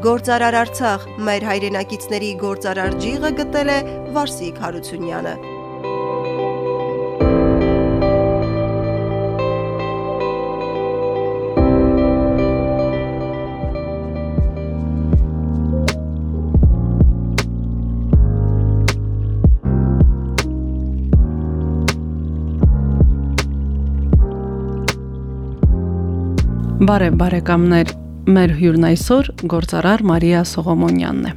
Գործարար Արցախ մեր հայրենակիցների գործարար ջիղը գտել է Վարսիկ Հարությունյանը։ Բարև բարեկամներ, մեր հյուրն այսօր գործարար Մարիա Սողոմոնյանն է։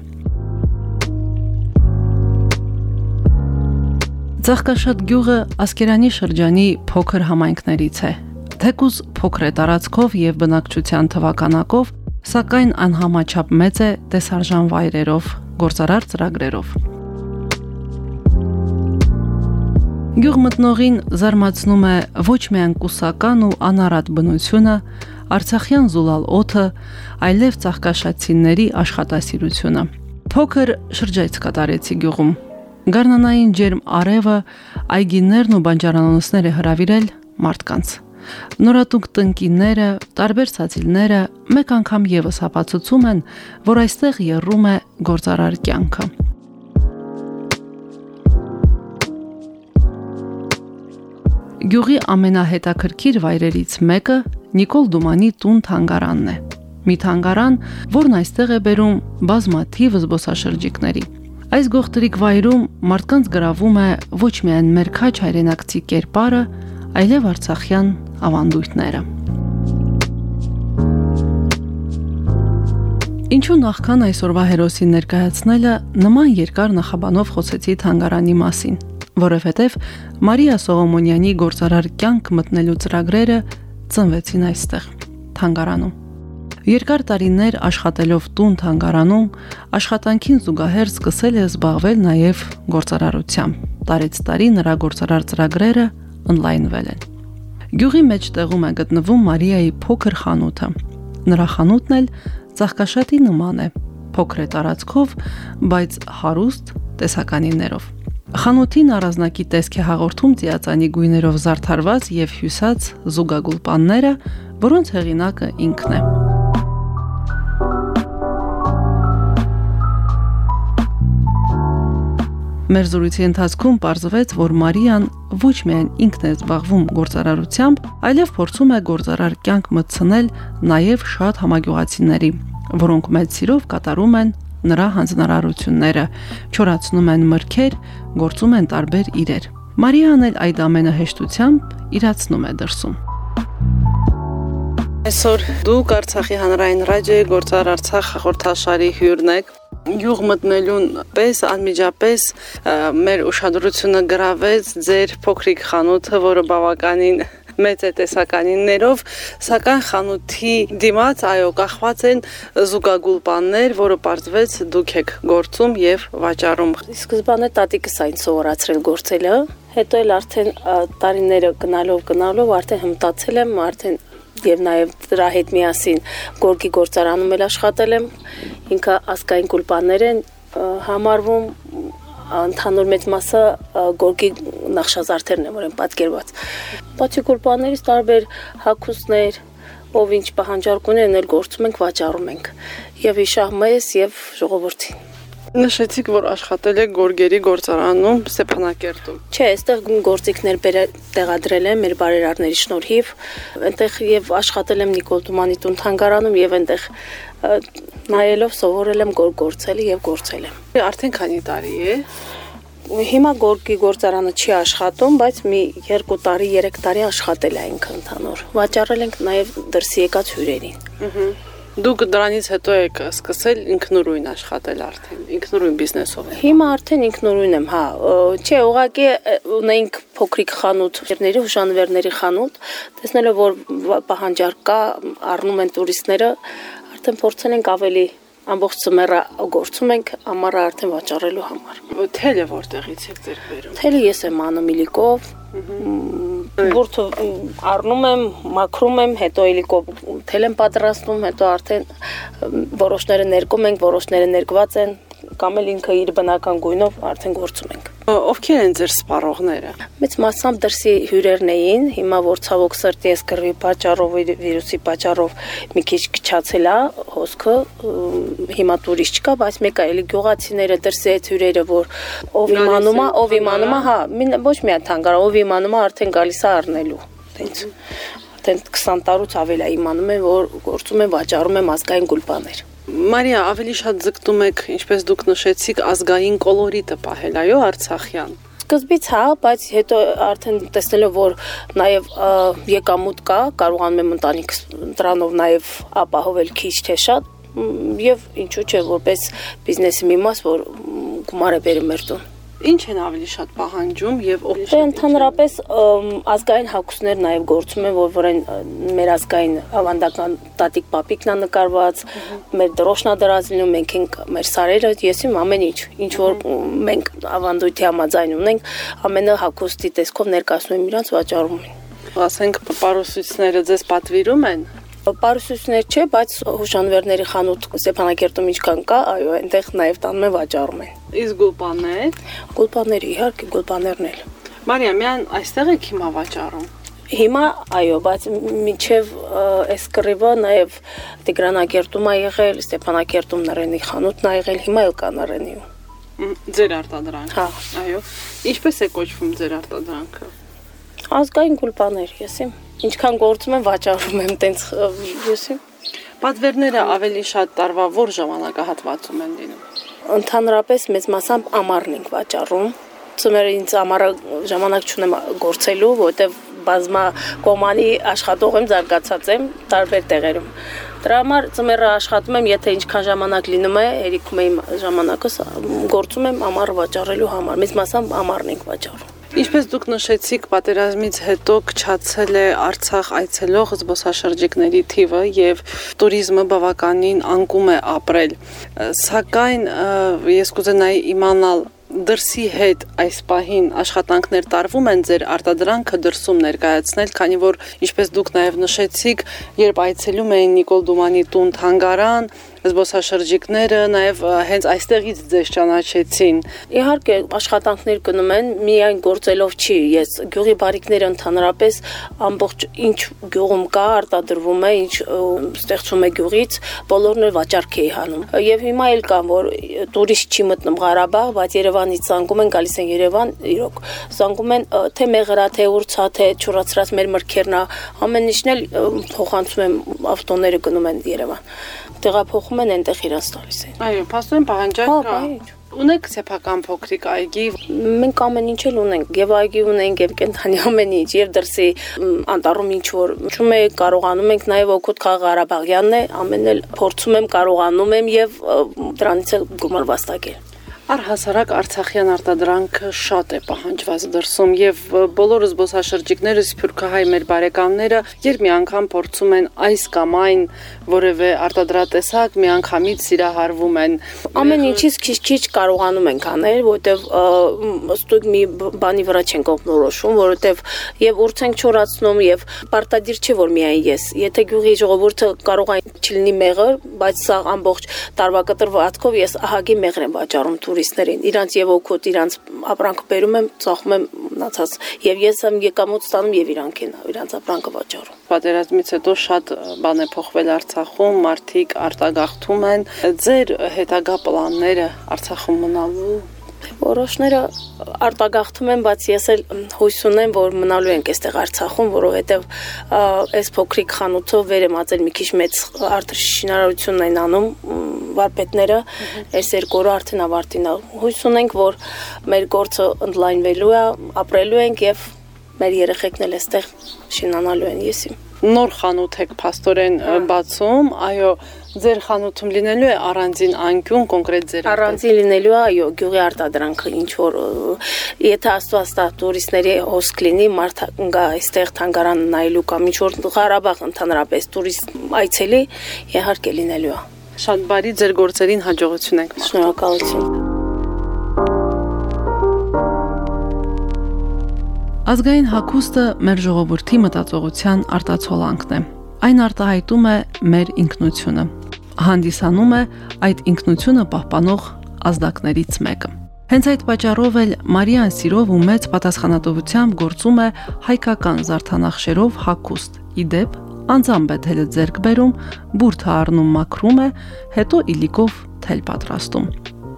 Ծաղկաշատ գյուղը Ասկերանի շրջանի փոքր համայնքներից է։ Թեկուզ փոքր է տարածքով եւ բնակչության թվականակով, սակայն անհամաչափ մեծ է տեսարժան վայրերով, գործարար ծրագրերով։ Գյուղ մտնողին զարմացնում է ոչ միայն կուսական ու անարատ բնությունը, Արցախյան զուլալ օթը, այլև ցաղկաշացիների աշխատասիրությունը։ Փոքր շրջայց կատարեցի գյուղում։ Գառնանային ջերմ արևը, այգիներն ու բանջարանոցները հravirել մարդկանց։ Նորատուկ տնկիները, տարբեր ցածիլները մեկ անգամ եւս հապացուցում են, որ այստեղ երրում է գործարար կյանքը։ Գյուղի ամենահետաքրքիր վայրերից մեկը Նիկոլ Դումանի տուն թանգարանն է։ Մի թանգարան, որն այստեղ է բերում բազմաթիվ զբոսաշրջիկների։ Այս գողտրիկ վայրում մարդկանց գրավում է ոչ միայն մեր քաչ հայրենակցի կերպարը, այլև արցախյան ավանդույթները։ Ինչու նախքան այսօրվա հերոսին ներկայացնելը նման երկար նախաբանով խոսեցի թանգարանի մասին, որովհետև Մարիա Սողոմոնյանի գործարար կյանք մտնելու ծրագրերը ծնվեցին այստեղ, թանգարանում։ Երկար տարիներ աշխատելով տուն թանգարանում, աշխատանքին զուգահեռ սկսել է զբաղվել նաև գործարարությամբ։ Տարեց տարի նրա գործարար ծրագրերը on-line-վել են։ Գյուղի մեջտեղում է գտնվում Մարիայի փոքր խանութը։ Նրա խանութն էլ ցաղկաշատի նման է, փոքր է տարածքով, բայց հարուստ տեսականիներով։ Խանութին առանձնակի տեսք է հաղորդում ծիածանի գույներով զարդարված եւ հյուսած զուգագուլպանները, որոնց հեղինակը ինքն է։ Մեր զրույցի ընթացքում ողջվեց, որ Մարիան ոչ միայն ինքն է զբաղվում գործարարությամբ, այլև փորձում է գործարար կյանք մտցնել նաև շատ համագյուղացիների, որոնք մեծ սիրով կատարում են նրա հանձնարարությունները, չորացնում են մրգեր, գործում են տարբեր իրեր։ Մարիան էլ այդ ամենը հեշտությամբ իրացնում է դրսում։ Այսօր դուք Արցախի հանրային ռադիոյի գործար Արցախ հաղորդաշարի հյուրն եք յուղ մտնելուն պես անմիջապես մեր ուշադրությունը գրավեց ձեր փոքրիկ խանութը, որը բավականին մեծ է տեսականիններով, սակայն խանութի դիմաց այո կախված են զուգագուլպաններ, որը պարզվեց դուք եք գործում եւ վաճառում։ Սկզբանե տատիկս այն սովորացրել գործելը, հետո էլ արդեն տարիները գնալով գնալով արդեն հմտացել եմ, արդեն եւ նաեւ դրա հետ միասին գորգի գործարանում էլ աշխատել եմ։ Ինքը ասկային կուլպաններ են համարվում ընդհանուր մեծ մասը գորգի նախշազարդերն են, որ են պատկերված։ Բացի կուրպաներից տարբեր հակուսներ, ով ինչ պահանջարկ ունեն, էլ գործում ենք, վաճառում ենք։ Եվ իշահ մեզ եւ ժողովրդին։ Նշեցիք, որ աշխատել եք Գորգերի գործարանում Ստեփանակերտում։ Չէ, այստեղ գործիքներ տեղադրել եմ մեր բարերարների շնորհիվ։ Այնտեղ եւ աշխատել եմ Նիկոլ Թումանի տուն թանգարանում եւ այնտեղ նայելով սովորել եմ գործել եւ գործել եմ։ Արդեն քանի տարի է։ Հիմա Գորգի գործարանը չի աշխատում, բայց մի 2 տարի, 3 տարի աշխատել է ինքը ընդհանուր։ Վաճառել ենք նաեւ դրսի եկած հյուրերին։ Ահա Դուք դրանից հետո եք սկսել ինքնուրույն աշխատել արդեն, ինքնուրույն բիզնեսով։ Հիմա արդեն ինքնուրույն եմ, հա։ Չէ, ուղղակի ունենք փոքրիկ խանութ, երների հուշանվերների խանութ, տեսնելով որ պահանջարկ կա, առնում են տուրիստները, արդեն փորձել ենք ավելի ամբողջ ծմերը գործում ենք ամառը արդեն վաճառելու համար։ Թելը որտեղից եք ձեր բերում։ Թելը ես եմ անում իլիկով։ Բուրթը առնում եմ, մաքրում եմ, հետո իլիկով թել եմ պատրաստում, հետո արդեն որոշները ներկում ենք, որոշները ներկված են, կամ էլ ինքը իր բնական գույնով արդեն գործում ենք։ Ովքեր են ձեր սպառողները։ Մեծ մասամբ դրսի հյուրերն էին, հիմա որ ցավոք սրտի ես կռվի պատճառով վիրուսի պատճառով մի քիչ քչացել է հոսքը, հիմա տուրիստ չկա, բայց մեկ է էլի գյուղացիները դրսի այդ հյուրերը, որ ով իմանում է, ով իմանում է, հա, ոչ միայն թանգարան, ով իմանում է արդեն գալիս է առնելու։ Տենց արդեն 20 տարուց ավել է իմանում եմ, որ գործում եմ, վաճառում եմ ազգային գուլպաներ։ Մարիա, ավելի շատ ձգտում եք, ինչպես դուք նշեցիք, ազգային կոլորիտը պահել, այո, Արցախյան սկզբից հա, բայց հետո արդեն տեսնելով որ նաև եկամուտ կա, կարողանում եմ ընտանիք դրանով նաև ապահովել քիչ թե շատ եւ ինչու՞ չէ որպես բիզնեսի մի մաս, որ գումար է բերում մեր տուն։ Ինչ են ավելի շատ պահանջում եւ ով Դե ընդհանրապես ազգային հակուսներ նաեւ գործում են, որ որեն մեր ազգային ավանդական տատիկ պապիկն է նկարված, մեր դրոշնա դրած լինում, մենք ենք մեր սարերը, եսիմ ամեն ինչ, ինչ որ մենք ավանդույթի համաձայն ունենք, ամենը հակոստի տեսքով ներկայացնում են իրանց վաճառում են։ Ասենք պարուսույցները ձեզ պատվիրում են Պարուսույցներ չէ, բայց հուշանվերների խանութ Ստեփանակերտում ինչքան կա, այո, այնտեղ նաև տանում են վաճառում են։ Իսկ գուլպաններ։ Գուլպաները իհարկե գուլպաներն էլ։ Մարիա, միան այստեղ եք հիմա վաճառում։ Հիմա այո, բայց մինչև այս կռիվը նաև Տիգրանակերտում ա եղել, Ստեփանակերտում նռենի խանութն ա եղել, հիմա էլ կա նռենի։ Ձեր արտադրանքը։ Հա։ Այո։ Ինչպես է կոչվում ձեր արտադրանքը։ Ազգային գուլպաներ, եսի։ Ինչքան գործում եմ, վաճառում եմ տենց եսի։ Պատվերները ավելի շատ տարվա որ ժամանակահատվածում են լինում։ Ընդհանրապես մեծ մասամբ ամառն ենք վաճառում։ Ծմերը ինձ ամառը ժամանակ չունեմ գործելու, որովհետև բազմա կոմանի աշխատող եմ, զարգացած եմ տարբեր տեղերում։ Դրա համար ծմերը աշխատում եմ, եթե ինչքան ժամանակ լինում է, հերիքում եմ ժամանակս գործում եմ ամառը վաճառելու համար։ Մեծ մասամբ ամառն ենք վաճառում։ Ինչպես դուք նշեցիք, պատերազմից հետո քչացել է Արցախ այցելող զբոսաշրջիկների թիվը եւ туриզմը բավականին անկում է ապրել։ Սակայն ես կուզենայի իմանալ դրսի հետ այս պահին աշխատանքներ տարվում են ձեր արտադրանքը դրսում ներկայացնել, քանի որ ինչպես դուք նաև նշեցիք, երբ այցելում էին Նիկոլ Դումանի տուն Թանգարան, զբոսաշրջիկները նաև հենց այստեղից ձեզ ճանաչեցին։ Իհարկե աշխատանքներ կնում են, միայն գործելով չի։ Ես գյուղի բարիկները ընդհանրապես ամբողջ ինչ գյուղում կա, արտադրվում է, ինչ ստեղծում է գյուղից, բոլորն էլ վաճառք էի հանում։ Եվ հիմա էլ կան, որ տուրիստ չի մտնում Ղարաբաղ, բայց Երևանից զանգում են, գալիս են Երևան, իրոք զանգում են թե մեղրա, թե ուրցա, թե չուրացրած մեր մրգերնա, ամեն ինչն էլ փոխանցում եմ ավտոները գնում են Երևան տեղափոխում են այնտեղ իրաց տալիս են։ Այո, փաստորեն պահանջակ հա, կա։ Ունեք սեփական փոքրիկ այգի։ Մենք ամեն ինչ էլ ունենք, եւ այգի ունենք, եւ կենթանի ամեն ինչ, եւ դրսի անտառում ինչ որ ճում է կարողանում ենք նաեւ օգուտ քաղ Ղարաբաղյանն է, ամեն էլ փորձում եմ կարողանում եմ եւ դրանից էլ գումար վաստակել։ Առհասարակ Արցախյան արտադրանքը շատ է պահանջված դրսում եւ բոլոր զբոսաշրջիկները, սփյուռքահայ մեր բարեկամները, երբ մի անգամ փորձում են այս կամ այն որևէ արտադրատեսակ, միանգամից սիրահարվում են։ Ամեն ինչից քիչ-քիչ կարողանում ենք անել, որովհետեւ ստույգ մի բանի վրա չենք օգնորոշում, որովհետեւ եւ ուրց ենք չորացնում եւ պարտադիր չէ որ միայն ես։ Եթե գյուղի ժողովուրդը կարող է չլինի մեղր, բայց սա ամբողջ տարվա կտրվածքով ես ահագի մեղր եմ վաճառում տուրիստներին, իրանց եւ օգուտ, իրանց ապրանքը բերում եմ, ծախում եմ մնացած եւ ես եմ եկամուտ ստանում եւ իրանք են իրանց ապրանքը վաճառում։ Պատերազմից հետո շատ բան է փոխվել Արցախում, մարդիկ արտագաղթում են։ Ձեր հետագա պլանները Արցախում մնալու Որոշները արտագաղթում են, բայց ես էլ հույս ունեմ, որ մնալու ենք այստեղ Արցախում, որովհետև այս փոքրիկ խանութով վեր եմ ածել մի քիչ մեծ արտաշինարարությունն են անում վարպետները, այս երկու օրը արդեն ավարտին է։ Հույս ունենք, որ մեր գործը ընդլայնվելու է, ապրելու ենք եւ մեր երեխեքն էլ այստեղ շինանալու են եսի նոր խանութ եք փաստորեն բացում, այո, ձեր խանութում լինելու է առանձին անկյուն կոնկրետ ձեր առանձին լինելու է, այո, գյուղի արտադրանքը ինչ որ եթե աստվածտա տուրիստների հոսք լինի, մարդ գա այստեղ թանգարան նայելու կամ ինչ որ Ղարաբաղ ընդհանրապես տուրիստ այցելի, իհարկե լինելու է։ Շատ բարի ձեր գործերին հաջողություն եք։ Շնորհակալություն։ Ազգային հակոստը մեր ժողովրդի մտածողության արտացոլանքն է։ Այն արտահայտում է մեր ինքնությունը։ Հանդիսանում է այդ ինքնությունը պահպանող ազդակներից մեկը։ Հենց այդ պատճառով էլ Մարիան սիրով ու մեծ պատասխանատվությամբ գործում է հայկական զարդանախշերով հակուստ։ Իդեպ անձամբ է թելը ձերկ բերում, բուրթը առնում մաքրում է, հետո իլիկով թել պատրաստում։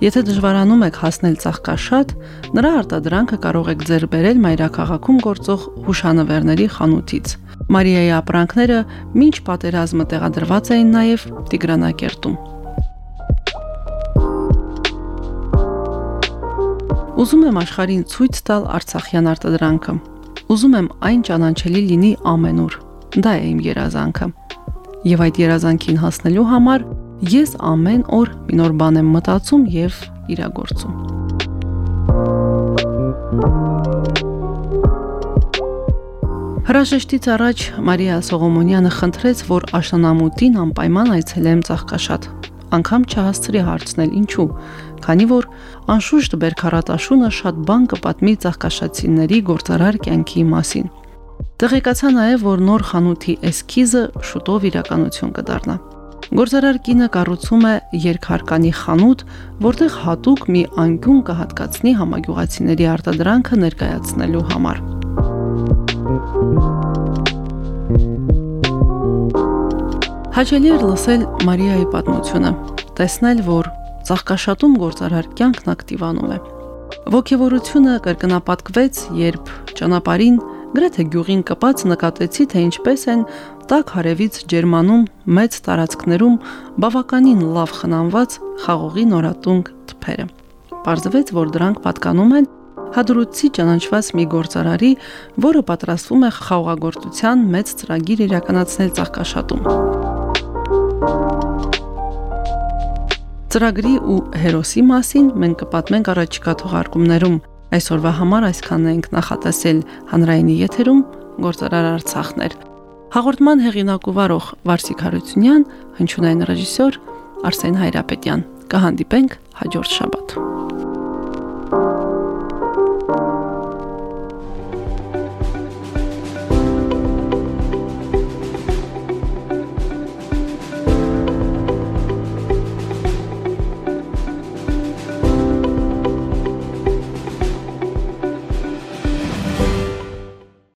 Եթե դժվարանում եք հասնել ցաղկաշատ, նրա արտադրանքը կարող եք ձեր բերել մայրաքաղաքում գործող հուշանվերների խանութից։ Մարիայի ապրանքները ոչ պատերազմը տեղադրված էին նաև Տիգրանակերտում։ Ուզում եմ աշխարհին ցույց տալ Արցախյան արտադրանքը։ Ուզում եմ այն ճանաչելի լինի ամենուր։ Դա է իմ երազանքը։ Եվ այդ երազանքին հասնելու համար ես ամեն օր մի նոր բան եմ մտածում եւ իրագործում։ Հրաժեշտից առաջ Մարիա Սողոմոնյանը խնդրեց, որ աշնանամուտին անպայման այցելեմ Ծաղկաշատ անգամ չհասցրի հարցնել ինչու, քանի որ անշուշտ Բերքարատաշունը շատ բան կպատմի ցաղկաշացիների գործարար կյանքի մասին։ Տեղեկացա նաև, որ նոր խանութի էսքիզը շուտով իրականություն կդառնա։ Գործարար կինը կառուցում է երկհարկանի խանութ, որտեղ հատուկ մի անկյուն կհատկացնի համագյուղացիների արտադրանքը ներկայացնելու համար։ Հաճելի էր լսել Մարիայի պատմությունը, տեսնել, որ ցաղկաշատում գործարար կյանքն ակտիվանում է։ Ոգևորությունը կրկնապատկվեց, երբ ճանապարհին գրեթե գյուղին կպած նկատեցի, թե ինչպես են տակ հարևից Ջերմանում մեծ տարածքներում բավականին լավ խնամված խաղողի նորատունկ թփերը։ Պարզվեց, որ դրանք պատկանում են հադրուցի ճանաչված մի գործարարի, որը պատրաստվում է խաղողագործության մեծ ծրագիր իրականացնել ցաղկաշատում։ Ծրագրի ու հերոսի մասին մենք կպատմենք առաջիկա թողարկումներում։ Այսօրվա համար այսքանն ենք նախատեսել հանրայինի եթերում գործարար Արցախներ։ Հաղորդման հեղինակ ու վարող Վարսիկ Հարությունյան, հնչյունային ռեժիսոր Արսեն Հայրապետյան։ Կհանդիպենք հաջորդ շաբաթ։